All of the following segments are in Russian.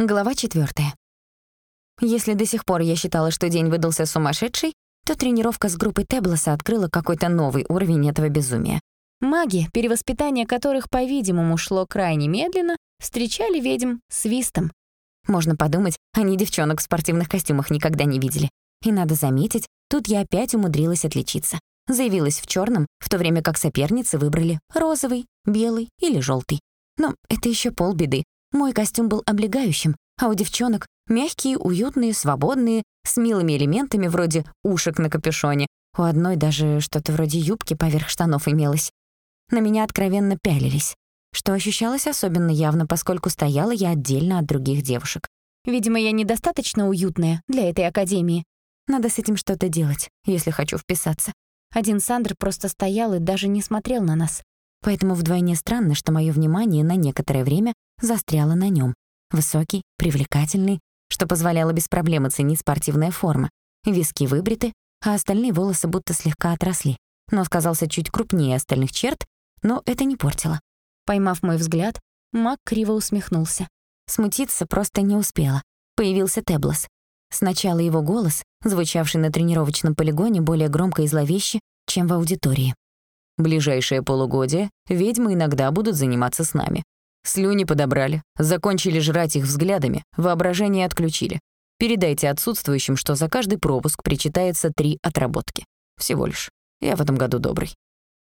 Глава четвертая. Если до сих пор я считала, что день выдался сумасшедший, то тренировка с группой Теблоса открыла какой-то новый уровень этого безумия. Маги, перевоспитание которых, по-видимому, шло крайне медленно, встречали ведьм свистом. Можно подумать, они девчонок в спортивных костюмах никогда не видели. И надо заметить, тут я опять умудрилась отличиться. Заявилась в черном, в то время как соперницы выбрали розовый, белый или желтый. Но это еще полбеды. Мой костюм был облегающим, а у девчонок мягкие, уютные, свободные, с милыми элементами вроде ушек на капюшоне. У одной даже что-то вроде юбки поверх штанов имелось. На меня откровенно пялились, что ощущалось особенно явно, поскольку стояла я отдельно от других девушек. Видимо, я недостаточно уютная для этой академии. Надо с этим что-то делать, если хочу вписаться. Один Сандр просто стоял и даже не смотрел на нас. Поэтому вдвойне странно, что моё внимание на некоторое время застряло на нём. Высокий, привлекательный, что позволяло без проблем оценить спортивная форма. Виски выбриты, а остальные волосы будто слегка отросли. Нос казался чуть крупнее остальных черт, но это не портило. Поймав мой взгляд, Мак криво усмехнулся. Смутиться просто не успела. Появился Теблос. Сначала его голос, звучавший на тренировочном полигоне более громко и зловеще, чем в аудитории. Ближайшее полугодие ведьмы иногда будут заниматься с нами. Слюни подобрали, закончили жрать их взглядами, воображение отключили. Передайте отсутствующим, что за каждый пропуск причитается три отработки. Всего лишь. Я в этом году добрый.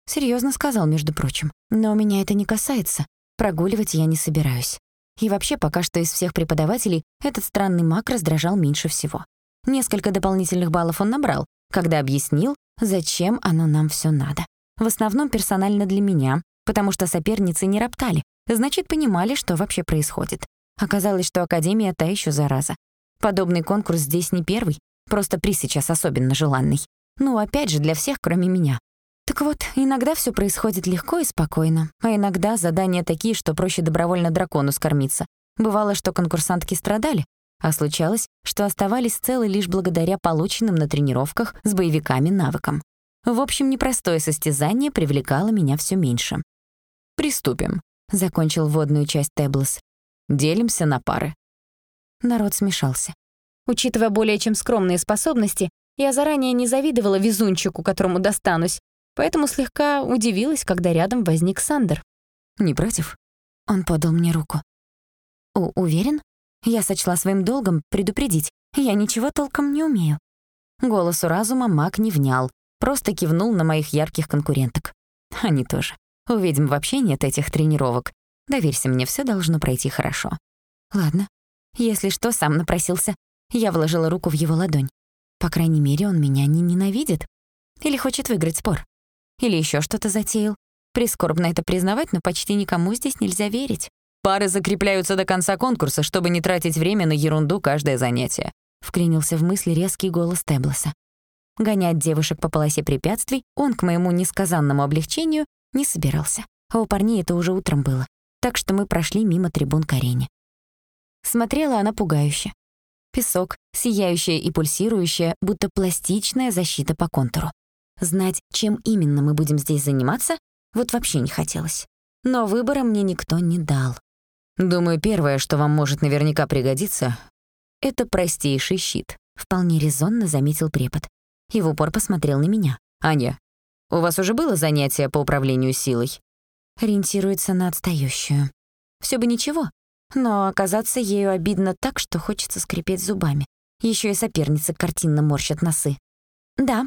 Серьезно сказал, между прочим. Но меня это не касается. Прогуливать я не собираюсь. И вообще, пока что из всех преподавателей этот странный маг раздражал меньше всего. Несколько дополнительных баллов он набрал, когда объяснил, зачем оно нам все надо. В основном персонально для меня, потому что соперницы не роптали, значит, понимали, что вообще происходит. Оказалось, что Академия та еще зараза. Подобный конкурс здесь не первый, просто приз сейчас особенно желанный. Ну, опять же, для всех, кроме меня. Так вот, иногда все происходит легко и спокойно, а иногда задания такие, что проще добровольно дракону скормиться. Бывало, что конкурсантки страдали, а случалось, что оставались целы лишь благодаря полученным на тренировках с боевиками навыкам. В общем, непростое состязание привлекало меня все меньше. «Приступим», — закончил водную часть Теблос. «Делимся на пары». Народ смешался. Учитывая более чем скромные способности, я заранее не завидовала везунчику, которому достанусь, поэтому слегка удивилась, когда рядом возник Сандер. «Не против?» Он подал мне руку. «У уверен?» Я сочла своим долгом предупредить. Я ничего толком не умею. Голосу разума маг не внял, Просто кивнул на моих ярких конкуренток. Они тоже. У ведьм вообще нет этих тренировок. Доверься мне, все должно пройти хорошо. Ладно. Если что, сам напросился. Я вложила руку в его ладонь. По крайней мере, он меня не ненавидит. Или хочет выиграть спор. Или еще что-то затеял. Прискорбно это признавать, но почти никому здесь нельзя верить. Пары закрепляются до конца конкурса, чтобы не тратить время на ерунду каждое занятие. Вклинился в мысли резкий голос Теблоса. Гонять девушек по полосе препятствий он, к моему несказанному облегчению, не собирался. А у парней это уже утром было. Так что мы прошли мимо трибун к арене. Смотрела она пугающе. Песок, сияющая и пульсирующая, будто пластичная защита по контуру. Знать, чем именно мы будем здесь заниматься, вот вообще не хотелось. Но выбора мне никто не дал. Думаю, первое, что вам может наверняка пригодиться, это простейший щит, вполне резонно заметил препод и в упор посмотрел на меня. «Аня, у вас уже было занятие по управлению силой?» Ориентируется на отстающую. Все бы ничего, но оказаться ею обидно так, что хочется скрипеть зубами. Еще и соперницы картинно морщат носы. «Да».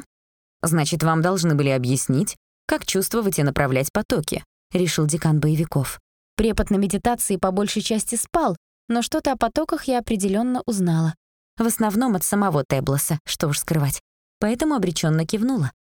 «Значит, вам должны были объяснить, как чувствовать и направлять потоки», — решил декан боевиков. Препод на медитации по большей части спал, но что-то о потоках я определенно узнала. В основном от самого Теблоса, что уж скрывать поэтому обреченно кивнула.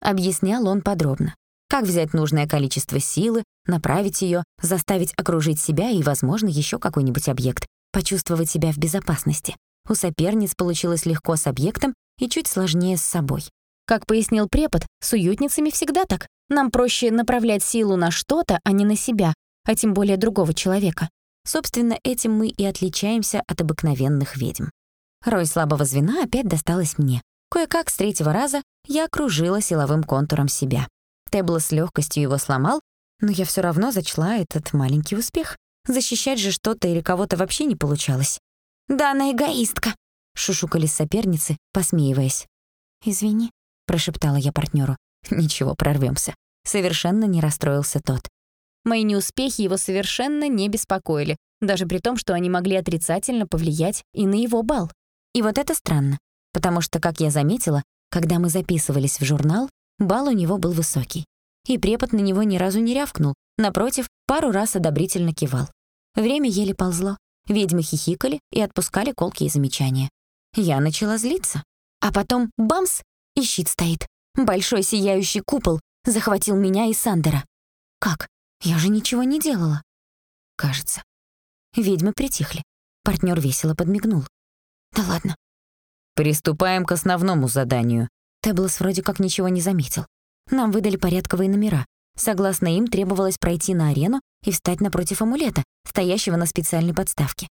Объяснял он подробно. Как взять нужное количество силы, направить ее, заставить окружить себя и, возможно, еще какой-нибудь объект, почувствовать себя в безопасности. У соперниц получилось легко с объектом и чуть сложнее с собой. Как пояснил препод, с уютницами всегда так. Нам проще направлять силу на что-то, а не на себя, а тем более другого человека. Собственно, этим мы и отличаемся от обыкновенных ведьм. Роль слабого звена опять досталась мне. Кое-как с третьего раза я окружила силовым контуром себя. Тебло с легкостью его сломал, но я все равно зачла этот маленький успех. Защищать же что-то или кого-то вообще не получалось. «Да она эгоистка», — шушукались соперницы, посмеиваясь. «Извини», — прошептала я партнеру. «Ничего, прорвемся. Совершенно не расстроился тот. Мои неуспехи его совершенно не беспокоили, даже при том, что они могли отрицательно повлиять и на его бал. И вот это странно, потому что, как я заметила, когда мы записывались в журнал, бал у него был высокий. И препод на него ни разу не рявкнул, напротив, пару раз одобрительно кивал. Время еле ползло, ведьмы хихикали и отпускали колкие замечания. Я начала злиться. А потом — бамс! И щит стоит. Большой сияющий купол захватил меня и Сандера. Как? Я же ничего не делала. Кажется. Ведьмы притихли. Партнер весело подмигнул. Да ладно. Приступаем к основному заданию. Теблос вроде как ничего не заметил. Нам выдали порядковые номера. Согласно им, требовалось пройти на арену и встать напротив амулета, стоящего на специальной подставке.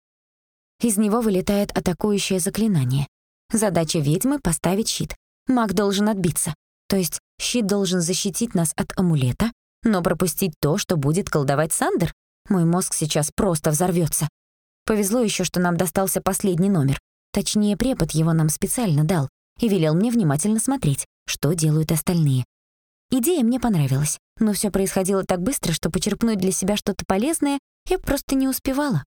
Из него вылетает атакующее заклинание. Задача ведьмы — поставить щит. Маг должен отбиться. То есть щит должен защитить нас от амулета, но пропустить то, что будет колдовать Сандер? Мой мозг сейчас просто взорвётся. Повезло ещё, что нам достался последний номер. Точнее, препод его нам специально дал и велел мне внимательно смотреть, что делают остальные. Идея мне понравилась, но всё происходило так быстро, что почерпнуть для себя что-то полезное я просто не успевала.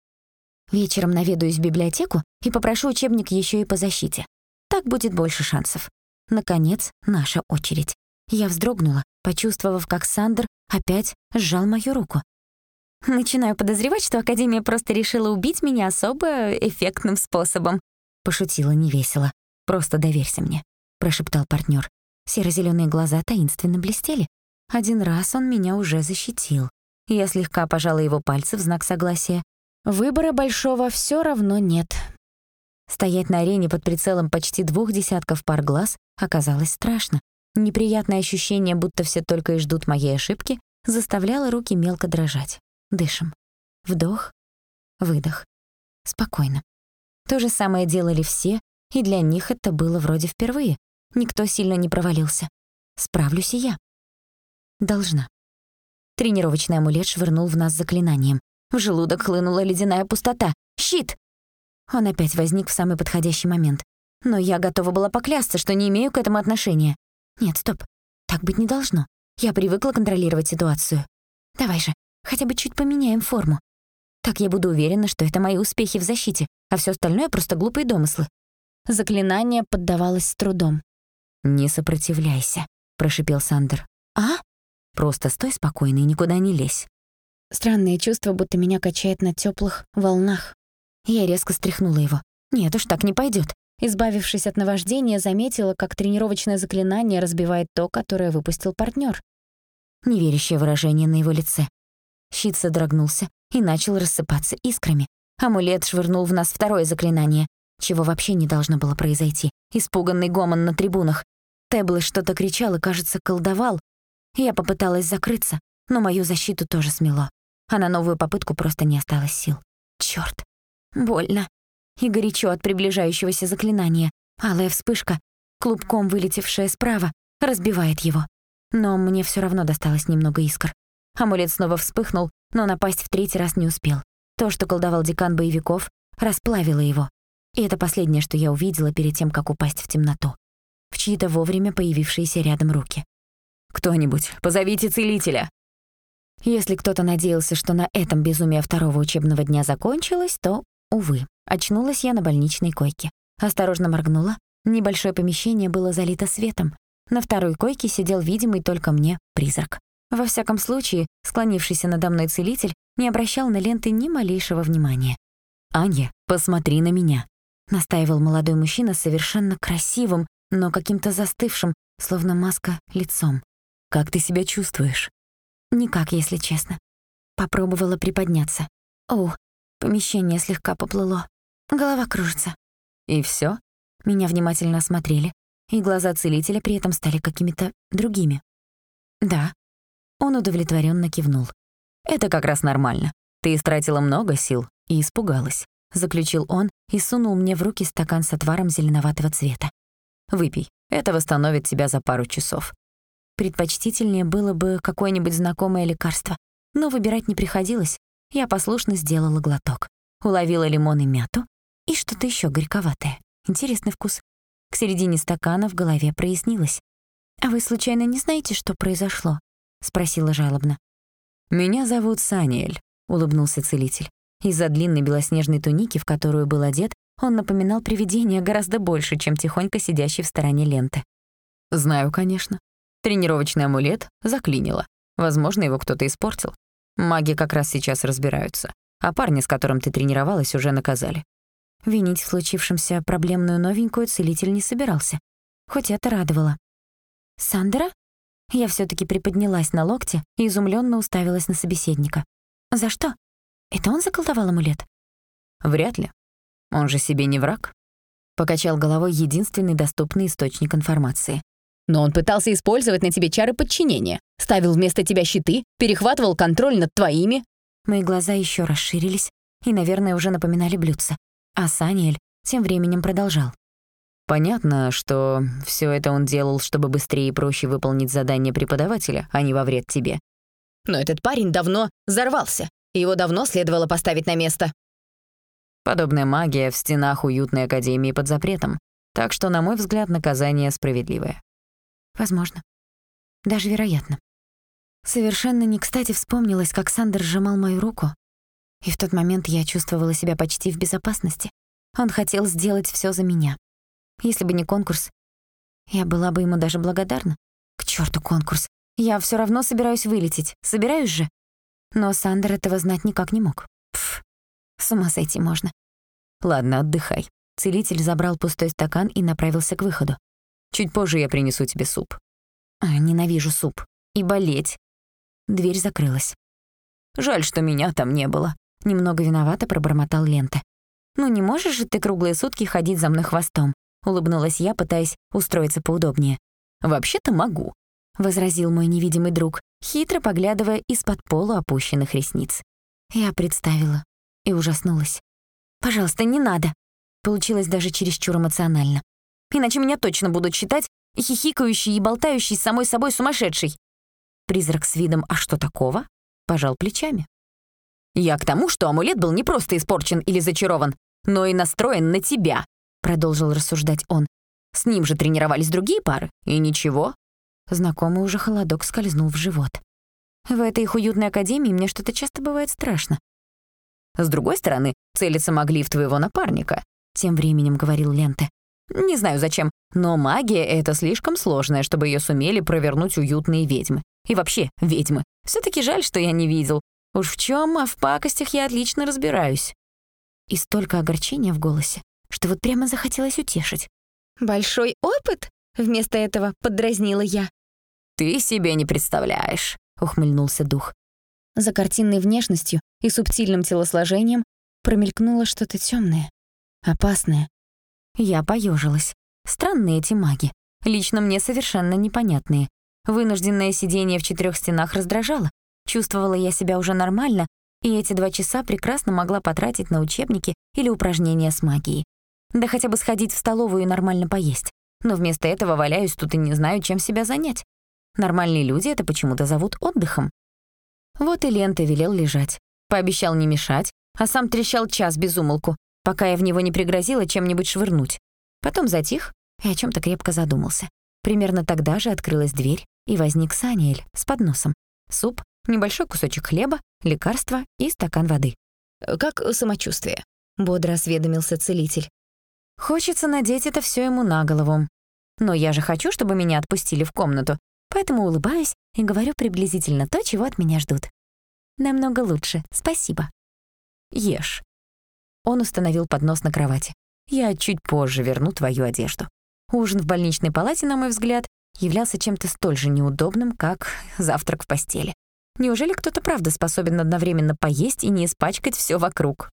Вечером наведаюсь в библиотеку и попрошу учебник ещё и по защите. Так будет больше шансов. Наконец, наша очередь. Я вздрогнула, почувствовав, как Сандер опять сжал мою руку. «Начинаю подозревать, что Академия просто решила убить меня особо эффектным способом», — пошутила невесело. «Просто доверься мне», — прошептал партнер. Серо-зелёные глаза таинственно блестели. Один раз он меня уже защитил. Я слегка пожала его пальцы в знак согласия. Выбора большого всё равно нет. Стоять на арене под прицелом почти двух десятков пар глаз оказалось страшно. Неприятное ощущение, будто все только и ждут моей ошибки, заставляло руки мелко дрожать. Дышим. Вдох, выдох. Спокойно. То же самое делали все, и для них это было вроде впервые. Никто сильно не провалился. Справлюсь и я. Должна. Тренировочный амулет швырнул в нас заклинанием. В желудок хлынула ледяная пустота. «Щит!» Он опять возник в самый подходящий момент. Но я готова была поклясться, что не имею к этому отношения. Нет, стоп. Так быть не должно. Я привыкла контролировать ситуацию. Давай же, хотя бы чуть поменяем форму. Так я буду уверена, что это мои успехи в защите, а все остальное просто глупые домыслы. Заклинание поддавалось с трудом. «Не сопротивляйся», — прошипел Сандер. «А?» «Просто стой спокойно и никуда не лезь». Странное чувство, будто меня качает на теплых волнах. Я резко стряхнула его. Нет уж, так не пойдет. Избавившись от наваждения, заметила, как тренировочное заклинание разбивает то, которое выпустил партнер. Неверящее выражение на его лице. Щит содрогнулся и начал рассыпаться искрами. Амулет швырнул в нас второе заклинание, чего вообще не должно было произойти. Испуганный гомон на трибунах. Тэблы что-то кричал и, кажется, колдовал. Я попыталась закрыться, но мою защиту тоже смело. А на новую попытку просто не осталось сил. Чёрт. Больно и горячо от приближающегося заклинания. Алая вспышка, клубком вылетевшая справа, разбивает его. Но мне всё равно досталось немного искр. Амулет снова вспыхнул, но напасть в третий раз не успел. То, что колдовал декан боевиков, расплавило его. И это последнее, что я увидела перед тем, как упасть в темноту. В чьи-то вовремя появившиеся рядом руки. «Кто-нибудь, позовите целителя!» Если кто-то надеялся, что на этом безумие второго учебного дня закончилось, то, увы. Очнулась я на больничной койке. Осторожно моргнула. Небольшое помещение было залито светом. На второй койке сидел видимый только мне призрак. Во всяком случае, склонившийся надо мной целитель не обращал на ленты ни малейшего внимания. «Аня, посмотри на меня», — настаивал молодой мужчина совершенно красивым, но каким-то застывшим, словно маска, лицом. «Как ты себя чувствуешь?» «Никак, если честно». Попробовала приподняться. О, помещение слегка поплыло. Голова кружится. И всё? Меня внимательно осмотрели, и глаза целителя при этом стали какими-то другими. Да. Он удовлетворённо кивнул. Это как раз нормально. Ты истратила много сил и испугалась, заключил он и сунул мне в руки стакан с отваром зеленоватого цвета. Выпей. Это восстановит тебя за пару часов. Предпочтительнее было бы какое-нибудь знакомое лекарство, но выбирать не приходилось. Я послушно сделала глоток. Уловила лимон и мяту и что-то еще горьковатое. Интересный вкус. К середине стакана в голове прояснилось. «А вы случайно не знаете, что произошло?» — спросила жалобно. «Меня зовут Саниэль», — улыбнулся целитель. Из-за длинной белоснежной туники, в которую был одет, он напоминал привидение гораздо больше, чем тихонько сидящий в стороне ленты. «Знаю, конечно. Тренировочный амулет заклинило. Возможно, его кто-то испортил. Маги как раз сейчас разбираются. А парня, с которым ты тренировалась, уже наказали. Винить в случившемся проблемную новенькую целитель не собирался. Хоть это радовало. «Сандера?» Я все таки приподнялась на локте и изумленно уставилась на собеседника. «За что? Это он заколдовал амулет?» «Вряд ли. Он же себе не враг». Покачал головой единственный доступный источник информации. Но он пытался использовать на тебе чары подчинения. Ставил вместо тебя щиты, перехватывал контроль над твоими. Мои глаза еще расширились и, наверное, уже напоминали блюдца. А Саниэль тем временем продолжал. Понятно, что все это он делал, чтобы быстрее и проще выполнить задание преподавателя, а не во вред тебе. Но этот парень давно взорвался, и его давно следовало поставить на место. Подобная магия в стенах уютной академии под запретом, так что, на мой взгляд, наказание справедливое. Возможно. Даже вероятно. Совершенно не кстати вспомнилось, как Сандер сжимал мою руку, и в тот момент я чувствовала себя почти в безопасности. Он хотел сделать все за меня. Если бы не конкурс, я была бы ему даже благодарна. К черту конкурс. Я все равно собираюсь вылететь. Собираюсь же. Но Сандер этого знать никак не мог. Пф, с ума сойти можно. Ладно, отдыхай. Целитель забрал пустой стакан и направился к выходу. Чуть позже я принесу тебе суп». А, ненавижу суп. И болеть. Дверь закрылась. «Жаль, что меня там не было». Немного виновато пробормотал Лента. «Ну не можешь же ты круглые сутки ходить за мной хвостом?» Улыбнулась я, пытаясь устроиться поудобнее. «Вообще-то могу», — возразил мой невидимый друг, хитро поглядывая из-под полу опущенных ресниц. Я представила и ужаснулась. «Пожалуйста, не надо!» Получилось даже чересчур эмоционально иначе меня точно будут считать хихикающей и болтающей с самой собой сумасшедшей. Призрак с видом «А что такого?» пожал плечами. «Я к тому, что амулет был не просто испорчен или зачарован, но и настроен на тебя», — продолжил рассуждать он. «С ним же тренировались другие пары, и ничего». Знакомый уже холодок скользнул в живот. В этой их уютной академии мне что-то часто бывает страшно. «С другой стороны, целиться могли в твоего напарника», — тем временем говорил Ленте. Не знаю зачем, но магия — это слишком сложная, чтобы ее сумели провернуть уютные ведьмы. И вообще, ведьмы. все таки жаль, что я не видел. Уж в чем, а в пакостях я отлично разбираюсь. И столько огорчения в голосе, что вот прямо захотелось утешить. «Большой опыт?» — вместо этого подразнила я. «Ты себе не представляешь», — ухмыльнулся дух. За картинной внешностью и субтильным телосложением промелькнуло что-то темное, опасное, я поежилась. Странные эти маги. Лично мне совершенно непонятные. Вынужденное сидение в четырех стенах раздражало. Чувствовала я себя уже нормально, и эти два часа прекрасно могла потратить на учебники или упражнения с магией. Да хотя бы сходить в столовую и нормально поесть. Но вместо этого валяюсь тут и не знаю, чем себя занять. Нормальные люди это почему-то зовут отдыхом. Вот и Лента велел лежать. Пообещал не мешать, а сам трещал час без умолку, пока я в него не пригрозила чем-нибудь швырнуть. Потом затих и о чем то крепко задумался. Примерно тогда же открылась дверь, и возник Саниэль с подносом. Суп, небольшой кусочек хлеба, лекарства и стакан воды. «Как самочувствие?» — бодро осведомился целитель. «Хочется надеть это все ему на голову. Но я же хочу, чтобы меня отпустили в комнату, поэтому улыбаюсь и говорю приблизительно то, чего от меня ждут. Намного лучше, спасибо. Ешь. Он установил поднос на кровати. «Я чуть позже верну твою одежду». Ужин в больничной палате, на мой взгляд, являлся чем-то столь же неудобным, как завтрак в постели. Неужели кто-то правда способен одновременно поесть и не испачкать все вокруг?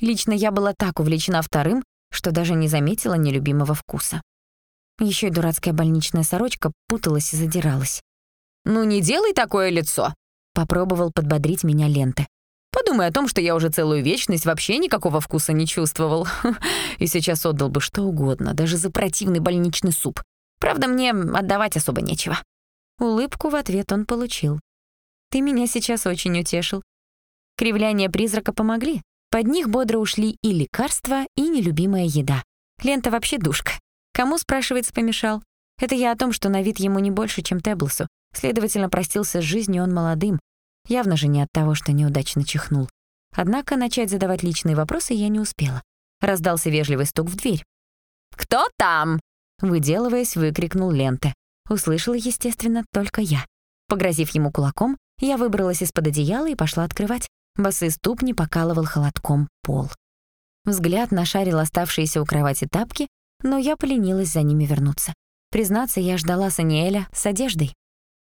Лично я была так увлечена вторым, что даже не заметила нелюбимого вкуса. Еще и дурацкая больничная сорочка путалась и задиралась. «Ну не делай такое лицо!» — попробовал подбодрить меня Ленты. Подумай о том, что я уже целую вечность вообще никакого вкуса не чувствовал. И сейчас отдал бы что угодно, даже за противный больничный суп. Правда, мне отдавать особо нечего. Улыбку в ответ он получил. «Ты меня сейчас очень утешил». Кривляния призрака помогли. Под них бодро ушли и лекарства, и нелюбимая еда. Лента вообще душка. Кому, спрашивается, помешал? Это я о том, что на вид ему не больше, чем Теблсу. Следовательно, простился с жизнью он молодым. Явно же не от того, что неудачно чихнул. Однако начать задавать личные вопросы я не успела. Раздался вежливый стук в дверь. «Кто там?» Выделываясь, выкрикнул Лента. Услышала, естественно, только я. Погрозив ему кулаком, я выбралась из-под одеяла и пошла открывать. Босые ступни покалывал холодком пол. Взгляд нашарил оставшиеся у кровати тапки, но я поленилась за ними вернуться. Признаться, я ждала Саниэля с одеждой.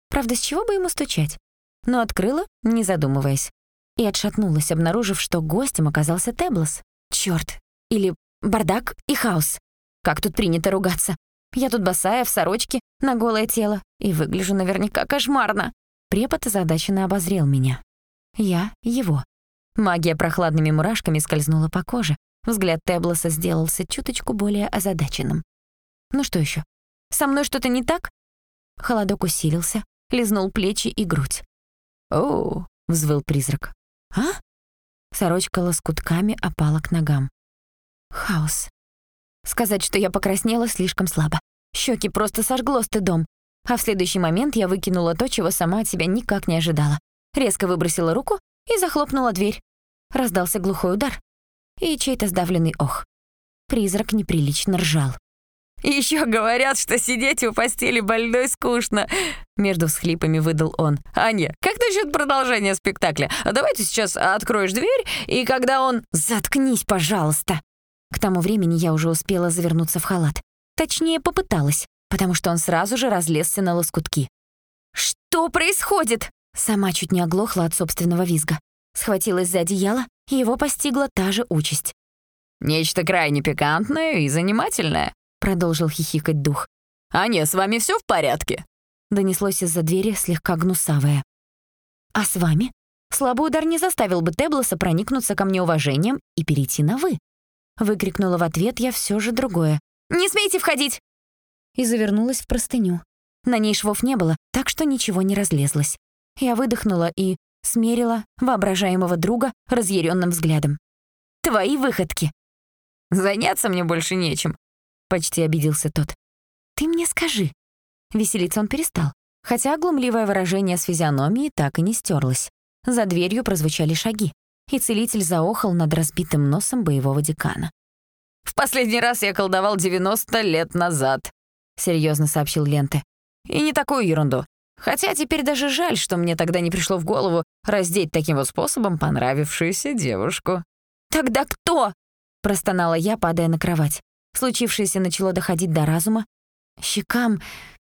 Правда, с чего бы ему стучать? Но открыла, не задумываясь. И отшатнулась, обнаружив, что гостем оказался Теблос. Чёрт. Или бардак и хаос. Как тут принято ругаться? Я тут босая, в сорочке, на голое тело, и выгляжу наверняка кошмарно. Препод озадаченно обозрел меня. Я — его. Магия прохладными мурашками скользнула по коже. Взгляд Теблоса сделался чуточку более озадаченным. Ну что еще? Со мной что-то не так? Холодок усилился, лизнул плечи и грудь. «О!» — взвыл призрак. «А?» Сорочка лоскутками опала к ногам. Хаос. Сказать, что я покраснела, слишком слабо. Щеки просто сожгло стыдом. А в следующий момент я выкинула то, чего сама от себя никак не ожидала. Резко выбросила руку и захлопнула дверь. Раздался глухой удар. И чей-то сдавленный ох. Призрак неприлично ржал. Еще говорят, что сидеть у постели больной скучно», — между всхлипами выдал он. «Аня, как насчет продолжения спектакля? Давайте сейчас откроешь дверь, и когда он...» «Заткнись, пожалуйста!» К тому времени я уже успела завернуться в халат. Точнее, попыталась, потому что он сразу же разлезся на лоскутки. «Что происходит?» Сама чуть не оглохла от собственного визга. Схватилась за одеяло, и его постигла та же участь. «Нечто крайне пикантное и занимательное», — продолжил хихикать дух. «Аня, с вами все в порядке?» Донеслось из-за двери слегка гнусавое. «А с вами?» Слабый удар не заставил бы Теблоса проникнуться ко мне уважением и перейти на «вы». Выкрикнула в ответ я все же другое. «Не смейте входить!» И завернулась в простыню. На ней швов не было, так что ничего не разлезлось. Я выдохнула и смерила воображаемого друга разъяренным взглядом. «Твои выходки!» «Заняться мне больше нечем», — почти обиделся тот. «Ты мне скажи». Веселиться он перестал, хотя глумливое выражение с физиономией так и не стерлось. За дверью прозвучали шаги и целитель заохал над разбитым носом боевого декана. «В последний раз я колдовал 90 лет назад», — серьезно сообщил Ленте. «И не такую ерунду. Хотя теперь даже жаль, что мне тогда не пришло в голову раздеть таким вот способом понравившуюся девушку». «Тогда кто?» — простонала я, падая на кровать. Случившееся начало доходить до разума. Щекам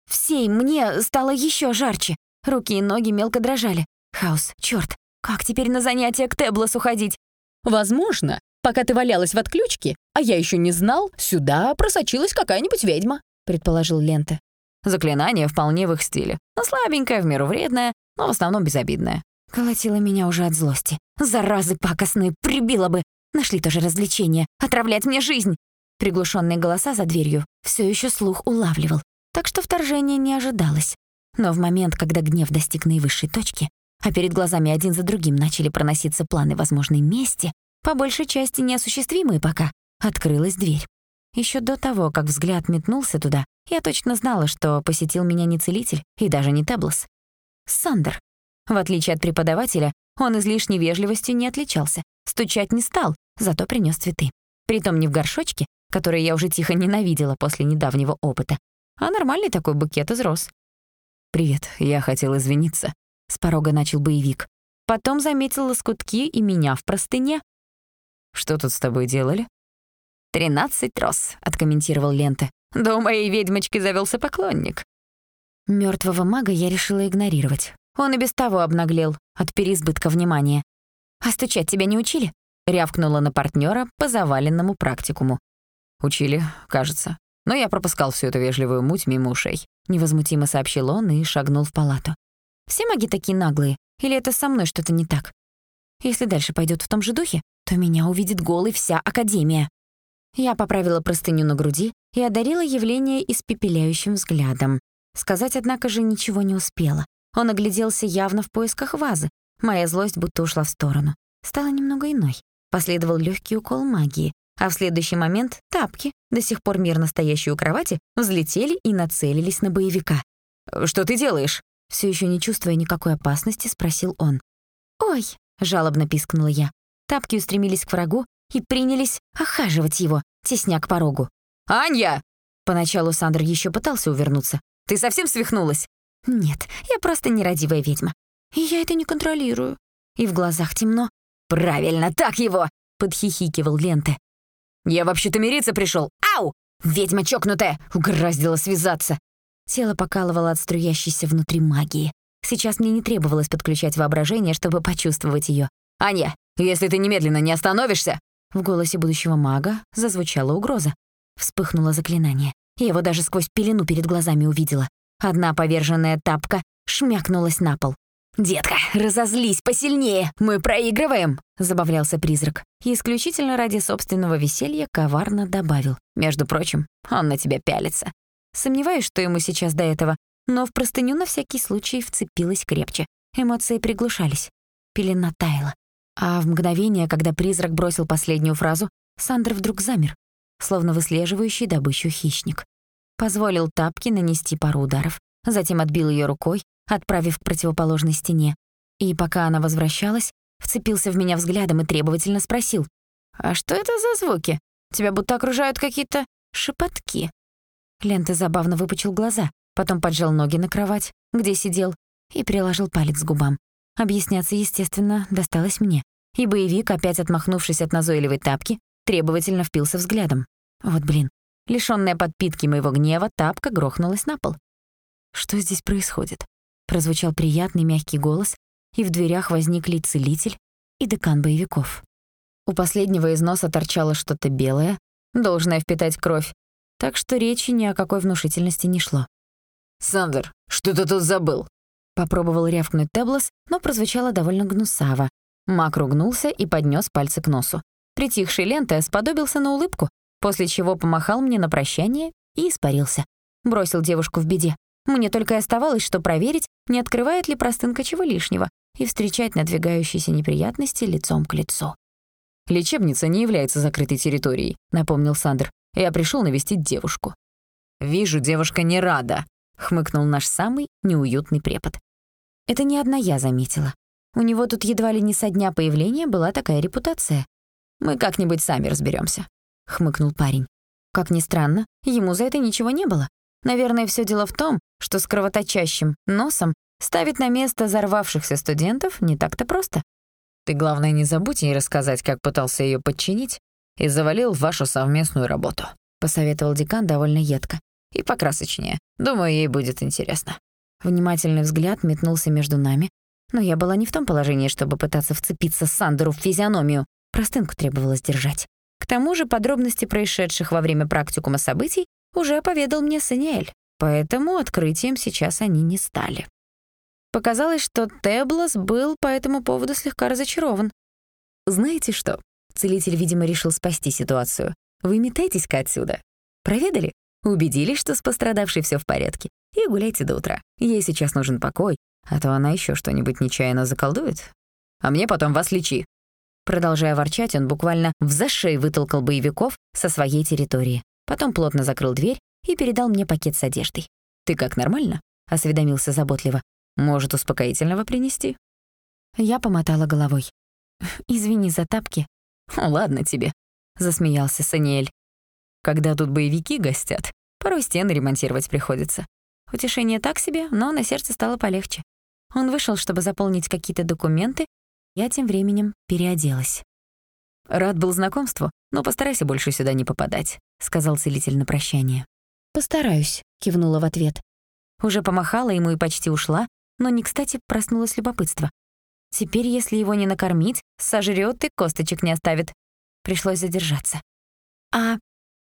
всей мне стало еще жарче. Руки и ноги мелко дрожали. Хаос, черт, как теперь на занятия к Теблосу ходить? Возможно, пока ты валялась в отключке, а я еще не знал, сюда просочилась какая-нибудь ведьма, предположил Лента. Заклинание вполне в их стиле. Но слабенькое, в меру вредное, но в основном безобидное. Колотило меня уже от злости. Заразы пакостные, прибило бы. Нашли тоже развлечение, отравлять мне жизнь. Приглушенные голоса за дверью все еще слух улавливал, так что вторжение не ожидалось. Но в момент, когда гнев достиг наивысшей точки, а перед глазами один за другим начали проноситься планы возможной мести, по большей части неосуществимые пока, открылась дверь. Еще до того, как взгляд метнулся туда, я точно знала, что посетил меня не целитель и даже не Теблос. Сандер. В отличие от преподавателя, он излишней вежливостью не отличался, стучать не стал, зато принес цветы. Притом не в горшочке, который я уже тихо ненавидела после недавнего опыта, а нормальный такой букет из роз. «Привет, я хотел извиниться», — с порога начал боевик. Потом заметил лоскутки и меня в простыне. «Что тут с тобой делали?» «Тринадцать роз», — откомментировал Лента. «Да у моей ведьмочки завелся поклонник». Мертвого мага я решила игнорировать. Он и без того обнаглел от переизбытка внимания. «А стучать тебя не учили?» — рявкнула на партнера по заваленному практикуму. «Учили, кажется. Но я пропускал всю эту вежливую муть мимо ушей», — невозмутимо сообщил он и шагнул в палату. Все маги такие наглые? Или это со мной что-то не так? Если дальше пойдет в том же духе, то меня увидит голой вся Академия. Я поправила простыню на груди и одарила явление испепеляющим взглядом. Сказать, однако же, ничего не успела. Он огляделся явно в поисках вазы. Моя злость будто ушла в сторону. стала немного иной. Последовал легкий укол магии, а в следующий момент тапки, до сих пор мирно стоящие у кровати, взлетели и нацелились на боевика. «Что ты делаешь?» Все еще не чувствуя никакой опасности, спросил он. «Ой!» — жалобно пискнула я. Тапки устремились к врагу и принялись охаживать его, тесня к порогу. «Анья!» Поначалу Сандр еще пытался увернуться. «Ты совсем свихнулась?» «Нет, я просто нерадивая ведьма. И я это не контролирую. И в глазах темно. «Правильно, так его!» — подхихикивал Ленте. «Я вообще-то мириться пришел. Ау! Ведьма чокнутая! Угораздило связаться!» Тело покалывало от струящейся внутри магии. Сейчас мне не требовалось подключать воображение, чтобы почувствовать ее. «Аня, если ты немедленно не остановишься...» В голосе будущего мага зазвучала угроза. Вспыхнуло заклинание. Я его даже сквозь пелену перед глазами увидела. Одна поверженная тапка шмякнулась на пол. «Детка, разозлись посильнее, мы проигрываем!» — забавлялся призрак. И исключительно ради собственного веселья коварно добавил. «Между прочим, он на тебя пялится». Сомневаюсь, что ему сейчас до этого, но в простыню на всякий случай вцепилась крепче. Эмоции приглушались. Пелена таяла. А в мгновение, когда призрак бросил последнюю фразу, Сандер вдруг замер, словно выслеживающий добычу хищник. Позволил тапке нанести пару ударов, затем отбил ее рукой, отправив к противоположной стене. И пока она возвращалась, вцепился в меня взглядом и требовательно спросил. «А что это за звуки? Тебя будто окружают какие-то шепотки». Лента забавно выпучил глаза, потом поджал ноги на кровать, где сидел, и приложил палец к губам. Объясняться, естественно, досталось мне. И боевик, опять отмахнувшись от назойливой тапки, требовательно впился взглядом. Вот блин, лишённая подпитки моего гнева, тапка грохнулась на пол. Что здесь происходит? Прозвучал приятный мягкий голос, и в дверях возникли целитель и декан боевиков. У последнего из носа торчало что-то белое, должное впитать кровь, так что речи ни о какой внушительности не шло. «Сандер, что ты тут забыл?» Попробовал рявкнуть Теблос, но прозвучало довольно гнусаво. Мак ругнулся и поднес пальцы к носу. Притихший лентой сподобился на улыбку, после чего помахал мне на прощание и испарился. Бросил девушку в беде. Мне только и оставалось, что проверить, не открывает ли простынка чего лишнего, и встречать надвигающиеся неприятности лицом к лицу. «Лечебница не является закрытой территорией», — напомнил Сандр. «Я пришел навестить девушку». «Вижу, девушка не рада», — хмыкнул наш самый неуютный препод. Это не одна я заметила. У него тут едва ли не со дня появления была такая репутация. «Мы как-нибудь сами разберемся, хмыкнул парень. Как ни странно, ему за это ничего не было. Наверное, все дело в том, что с кровоточащим носом ставить на место взорвавшихся студентов не так-то просто. Ты, главное, не забудь ей рассказать, как пытался ее подчинить и завалил вашу совместную работу», — посоветовал декан довольно едко. «И покрасочнее. Думаю, ей будет интересно». Внимательный взгляд метнулся между нами, но я была не в том положении, чтобы пытаться вцепиться Сандеру в физиономию. Простынку требовалось держать. К тому же подробности происшедших во время практикума событий уже поведал мне Саниэль, поэтому открытием сейчас они не стали. Показалось, что Теблос был по этому поводу слегка разочарован. «Знаете что?» Целитель, видимо, решил спасти ситуацию. «Вы метайтесь-ка отсюда. Проведали? Убедились, что с пострадавшей все в порядке. И гуляйте до утра. Ей сейчас нужен покой, а то она еще что-нибудь нечаянно заколдует. А мне потом вас лечи». Продолжая ворчать, он буквально в зашей вытолкал боевиков со своей территории. Потом плотно закрыл дверь и передал мне пакет с одеждой. «Ты как, нормально?» — осведомился заботливо. «Может, успокоительного принести?» Я помотала головой. «Извини за тапки». «Ладно тебе», — засмеялся Саниэль. «Когда тут боевики гостят, порой стены ремонтировать приходится. Утешение так себе, но на сердце стало полегче. Он вышел, чтобы заполнить какие-то документы, я тем временем переоделась. «Рад был знакомству, но постарайся больше сюда не попадать», — сказал целитель на прощание. «Постараюсь», — кивнула в ответ. Уже помахала ему и почти ушла, но не кстати проснулось любопытство. Теперь, если его не накормить, сожрёт и косточек не оставит. Пришлось задержаться. «А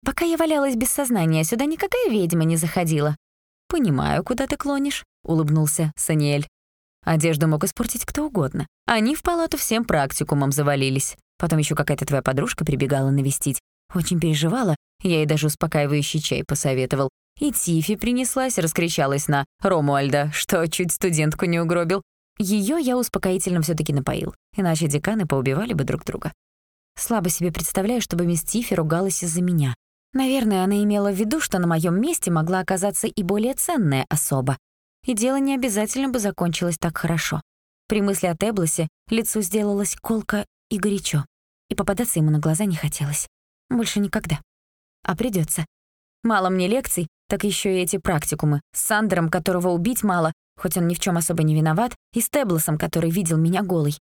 пока я валялась без сознания, сюда никакая ведьма не заходила?» «Понимаю, куда ты клонишь», — улыбнулся Саниэль. Одежду мог испортить кто угодно. Они в палату всем практикумом завалились. Потом еще какая-то твоя подружка прибегала навестить. Очень переживала, я ей даже успокаивающий чай посоветовал. И Тифи принеслась, раскричалась на Ромуальда, что чуть студентку не угробил. Ее я успокоительно все таки напоил, иначе деканы поубивали бы друг друга. Слабо себе представляю, чтобы мисс Тиффи ругалась из-за меня. Наверное, она имела в виду, что на моем месте могла оказаться и более ценная особа. И дело не обязательно бы закончилось так хорошо. При мысли о Теблосе лицу сделалось колко и горячо, и попадаться ему на глаза не хотелось. Больше никогда. А придется. Мало мне лекций, так еще и эти практикумы, с Сандером, которого убить мало, хоть он ни в чем особо не виноват, и с Теблосом, который видел меня голой.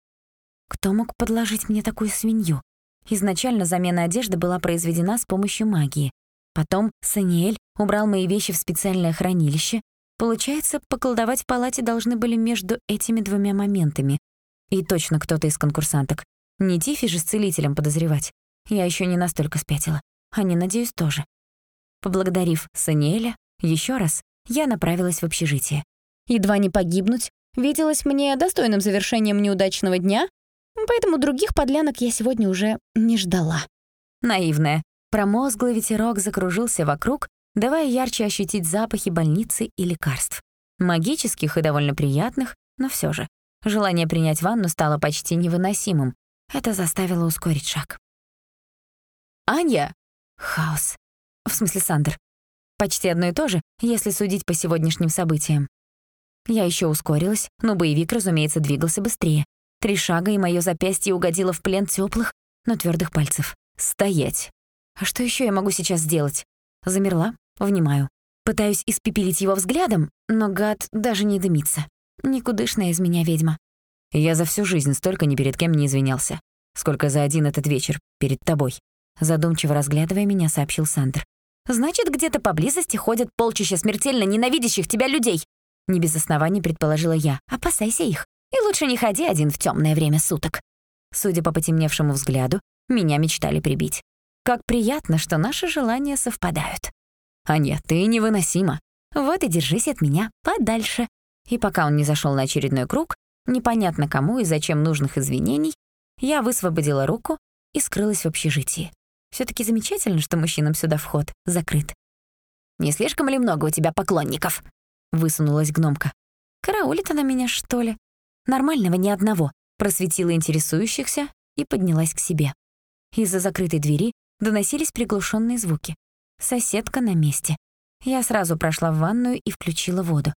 Кто мог подложить мне такую свинью? Изначально замена одежды была произведена с помощью магии. Потом Саниэль убрал мои вещи в специальное хранилище. Получается, поколдовать в палате должны были между этими двумя моментами. И точно кто-то из конкурсанток. Не Тифи же с целителем подозревать. Я еще не настолько спятила. Они, надеюсь, тоже. Поблагодарив Саниэля еще раз, я направилась в общежитие. Едва не погибнуть виделось мне достойным завершением неудачного дня, поэтому других подлянок я сегодня уже не ждала. Наивная. Промозглый ветерок закружился вокруг, давая ярче ощутить запахи больницы и лекарств. Магических и довольно приятных, но все же. Желание принять ванну стало почти невыносимым. Это заставило ускорить шаг. «Аня!» Хаос. В смысле, Сандер. Почти одно и то же, если судить по сегодняшним событиям. Я еще ускорилась, но боевик, разумеется, двигался быстрее. Три шага, и мое запястье угодило в плен теплых, но твердых пальцев. Стоять. А что еще я могу сейчас сделать? Замерла, внимаю. Пытаюсь испепелить его взглядом, но гад даже не дымится. Никудышная из меня ведьма. Я за всю жизнь столько ни перед кем не извинялся. Сколько за один этот вечер перед тобой. Задумчиво разглядывая меня, сообщил Сандр. «Значит, где-то поблизости ходят полчища смертельно ненавидящих тебя людей!» Не без оснований предположила я. «Опасайся их. И лучше не ходи один в темное время суток». Судя по потемневшему взгляду, меня мечтали прибить. Как приятно, что наши желания совпадают. А нет, ты невыносима. Вот и держись от меня подальше. И пока он не зашел на очередной круг, непонятно кому и зачем нужных извинений, я высвободила руку и скрылась в общежитии. все таки замечательно, что мужчинам сюда вход закрыт. «Не слишком ли много у тебя поклонников?» — высунулась гномка. «Караулит она меня, что ли?» «Нормального ни одного», — просветила интересующихся и поднялась к себе. Из-за закрытой двери доносились приглушенные звуки. Соседка на месте. Я сразу прошла в ванную и включила воду.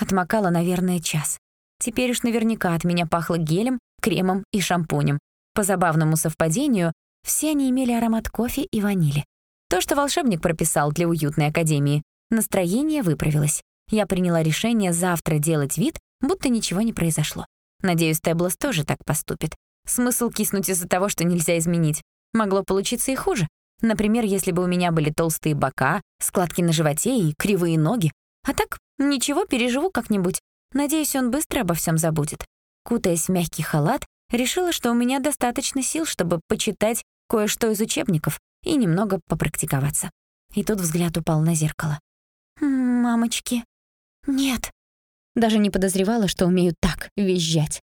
Отмокала, наверное, час. Теперь уж наверняка от меня пахло гелем, кремом и шампунем. По забавному совпадению, все они имели аромат кофе и ванили. То, что волшебник прописал для уютной академии. Настроение выправилось. Я приняла решение завтра делать вид, будто ничего не произошло. Надеюсь, Теблос тоже так поступит. Смысл киснуть из-за того, что нельзя изменить. Могло получиться и хуже. Например, если бы у меня были толстые бока, складки на животе и кривые ноги. А так, ничего, переживу как-нибудь. Надеюсь, он быстро обо всем забудет. Кутаясь в мягкий халат, решила, что у меня достаточно сил, чтобы почитать кое-что из учебников и немного попрактиковаться. И тут взгляд упал на зеркало. «Мамочки, нет». Даже не подозревала, что умею так визжать.